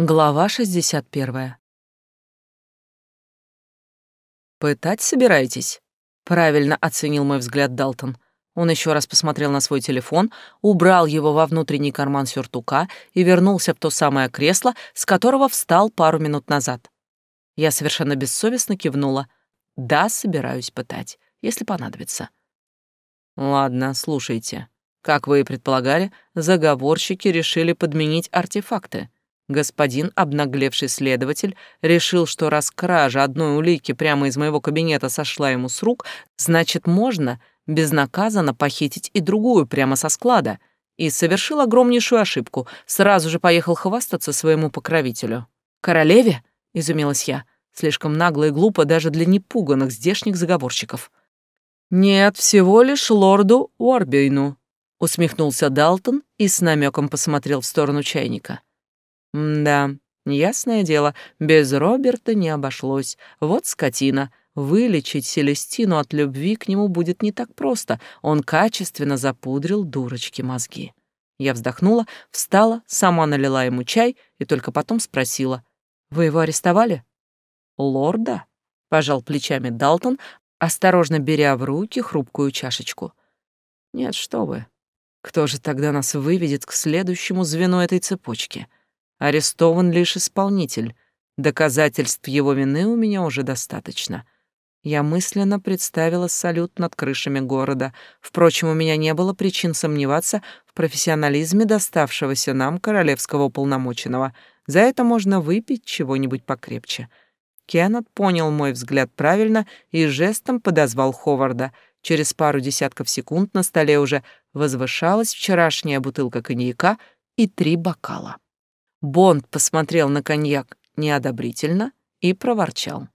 Глава 61. «Пытать собираетесь?» — правильно оценил мой взгляд Далтон. Он еще раз посмотрел на свой телефон, убрал его во внутренний карман сюртука и вернулся в то самое кресло, с которого встал пару минут назад. Я совершенно бессовестно кивнула. «Да, собираюсь пытать, если понадобится». «Ладно, слушайте. Как вы и предполагали, заговорщики решили подменить артефакты». Господин обнаглевший следователь решил, что раз кража одной улики прямо из моего кабинета сошла ему с рук, значит, можно безнаказанно похитить и другую прямо со склада, и совершил огромнейшую ошибку, сразу же поехал хвастаться своему покровителю. «Королеве?» — изумилась я, слишком нагло и глупо даже для непуганных здешних заговорщиков. «Нет, всего лишь лорду Уорбейну», — усмехнулся Далтон и с намеком посмотрел в сторону чайника. Да, ясное дело, без Роберта не обошлось. Вот скотина. Вылечить Селестину от любви к нему будет не так просто. Он качественно запудрил дурочки мозги. Я вздохнула, встала, сама налила ему чай и только потом спросила. «Вы его арестовали?» «Лорда?» — пожал плечами Далтон, осторожно беря в руки хрупкую чашечку. «Нет, что вы. Кто же тогда нас выведет к следующему звену этой цепочки?» Арестован лишь исполнитель. Доказательств его вины у меня уже достаточно. Я мысленно представила салют над крышами города. Впрочем, у меня не было причин сомневаться в профессионализме доставшегося нам королевского уполномоченного. За это можно выпить чего-нибудь покрепче. Кеннет понял мой взгляд правильно и жестом подозвал Ховарда. Через пару десятков секунд на столе уже возвышалась вчерашняя бутылка коньяка и три бокала. Бонд посмотрел на коньяк неодобрительно и проворчал.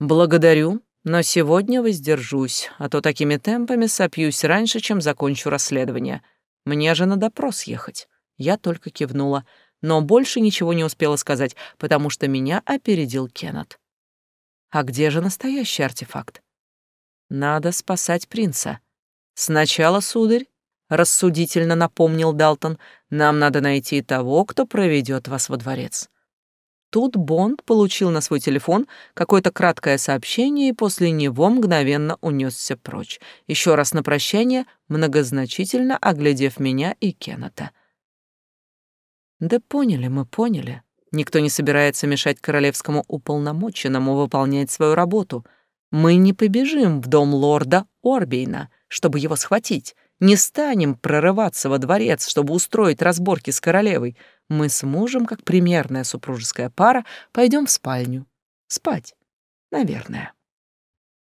«Благодарю, но сегодня воздержусь, а то такими темпами сопьюсь раньше, чем закончу расследование. Мне же на допрос ехать». Я только кивнула, но больше ничего не успела сказать, потому что меня опередил Кеннет. «А где же настоящий артефакт?» «Надо спасать принца. Сначала, сударь, рассудительно напомнил Далтон, нам надо найти того, кто проведет вас во дворец. Тут Бонд получил на свой телефон какое-то краткое сообщение и после него мгновенно унесся прочь, еще раз на прощание, многозначительно оглядев меня и Кеннета. Да поняли мы, поняли. Никто не собирается мешать королевскому уполномоченному выполнять свою работу. Мы не побежим в дом лорда Орбейна, чтобы его схватить. Не станем прорываться во дворец, чтобы устроить разборки с королевой. Мы с мужем, как примерная супружеская пара, пойдем в спальню. Спать. Наверное.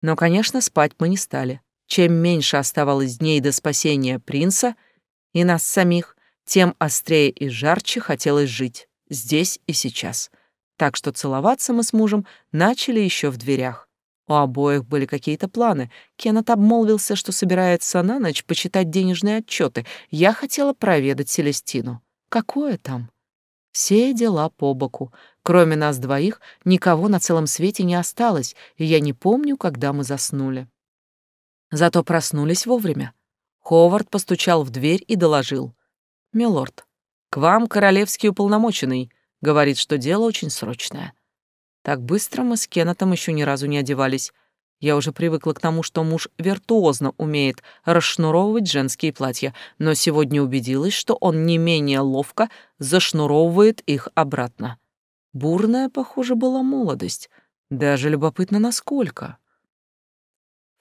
Но, конечно, спать мы не стали. Чем меньше оставалось дней до спасения принца и нас самих, тем острее и жарче хотелось жить, здесь и сейчас. Так что целоваться мы с мужем начали еще в дверях. У обоих были какие-то планы. Кеннет обмолвился, что собирается на ночь почитать денежные отчеты. Я хотела проведать Селестину. Какое там? Все дела по боку. Кроме нас двоих, никого на целом свете не осталось, и я не помню, когда мы заснули. Зато проснулись вовремя. Ховард постучал в дверь и доложил. «Милорд, к вам королевский уполномоченный. Говорит, что дело очень срочное. Так быстро мы с Кеннетом еще ни разу не одевались. Я уже привыкла к тому, что муж виртуозно умеет расшнуровывать женские платья, но сегодня убедилась, что он не менее ловко зашнуровывает их обратно. Бурная, похоже, была молодость. Даже любопытно, насколько.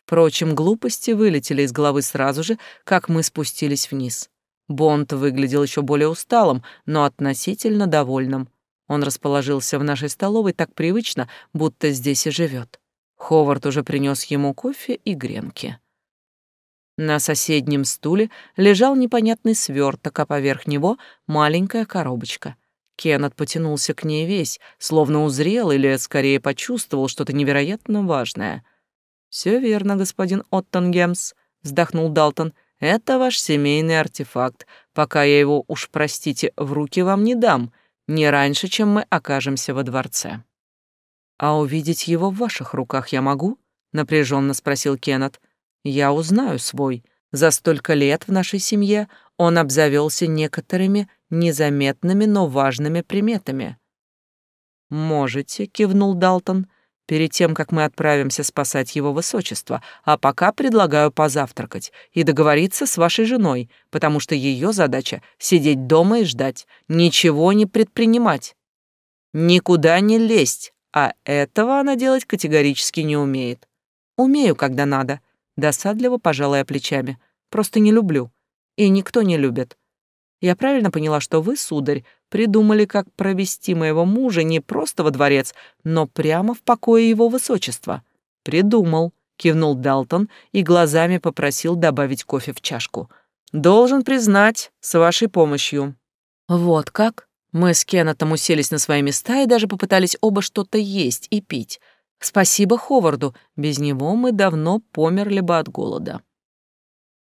Впрочем, глупости вылетели из головы сразу же, как мы спустились вниз. Бонд выглядел еще более усталым, но относительно довольным. Он расположился в нашей столовой так привычно, будто здесь и живет. Ховард уже принес ему кофе и гренки. На соседнем стуле лежал непонятный сверток, а поверх него маленькая коробочка. Кеннет потянулся к ней весь, словно узрел или, скорее, почувствовал что-то невероятно важное. «Все верно, господин Оттонгемс», — вздохнул Далтон. «Это ваш семейный артефакт. Пока я его, уж простите, в руки вам не дам не раньше, чем мы окажемся во дворце. А увидеть его в ваших руках я могу? напряженно спросил Кеннет. Я узнаю свой. За столько лет в нашей семье он обзавелся некоторыми незаметными, но важными приметами. «Можете», — кивнул Далтон, — «перед тем, как мы отправимся спасать его высочество, а пока предлагаю позавтракать и договориться с вашей женой, потому что ее задача — сидеть дома и ждать, ничего не предпринимать, никуда не лезть, а этого она делать категорически не умеет. Умею, когда надо, досадливо пожалая плечами, просто не люблю, и никто не любит. Я правильно поняла, что вы, сударь, придумали, как провести моего мужа не просто во дворец, но прямо в покое его высочества. Придумал, кивнул Далтон и глазами попросил добавить кофе в чашку. Должен признать, с вашей помощью. Вот как? Мы с Кеннетом уселись на свои места и даже попытались оба что-то есть и пить. Спасибо Ховарду, без него мы давно померли бы от голода.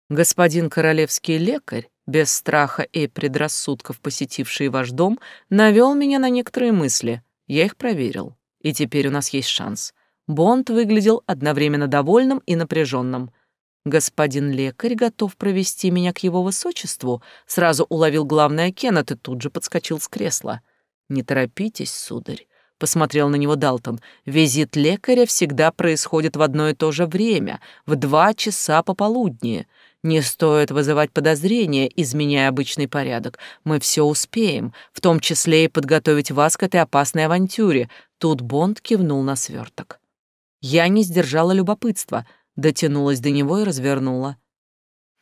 Господин королевский лекарь без страха и предрассудков посетивший ваш дом, навел меня на некоторые мысли. Я их проверил. И теперь у нас есть шанс. Бонд выглядел одновременно довольным и напряженным. Господин лекарь готов провести меня к его высочеству. Сразу уловил главное Кеннет и тут же подскочил с кресла. Не торопитесь, сударь. Посмотрел на него Далтон. Визит лекаря всегда происходит в одно и то же время, в два часа пополудни. Не стоит вызывать подозрения, изменяя обычный порядок. Мы все успеем, в том числе и подготовить вас к этой опасной авантюре. Тут Бонд кивнул на сверток. Я не сдержала любопытства, дотянулась до него и развернула.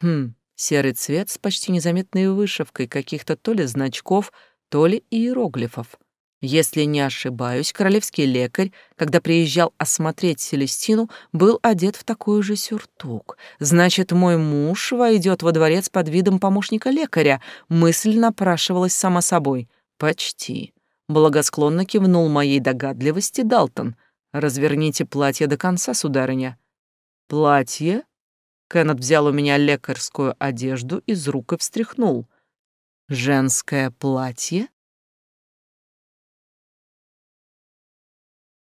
Хм, серый цвет с почти незаметной вышивкой каких-то то ли значков, то ли иероглифов. Если не ошибаюсь, королевский лекарь, когда приезжал осмотреть Селестину, был одет в такой же сюртук. Значит, мой муж войдет во дворец под видом помощника лекаря. Мысль напрашивалась сама собой. Почти. Благосклонно кивнул моей догадливости Далтон. «Разверните платье до конца, сударыня». «Платье?» Кеннет взял у меня лекарскую одежду из рук и встряхнул. «Женское платье?»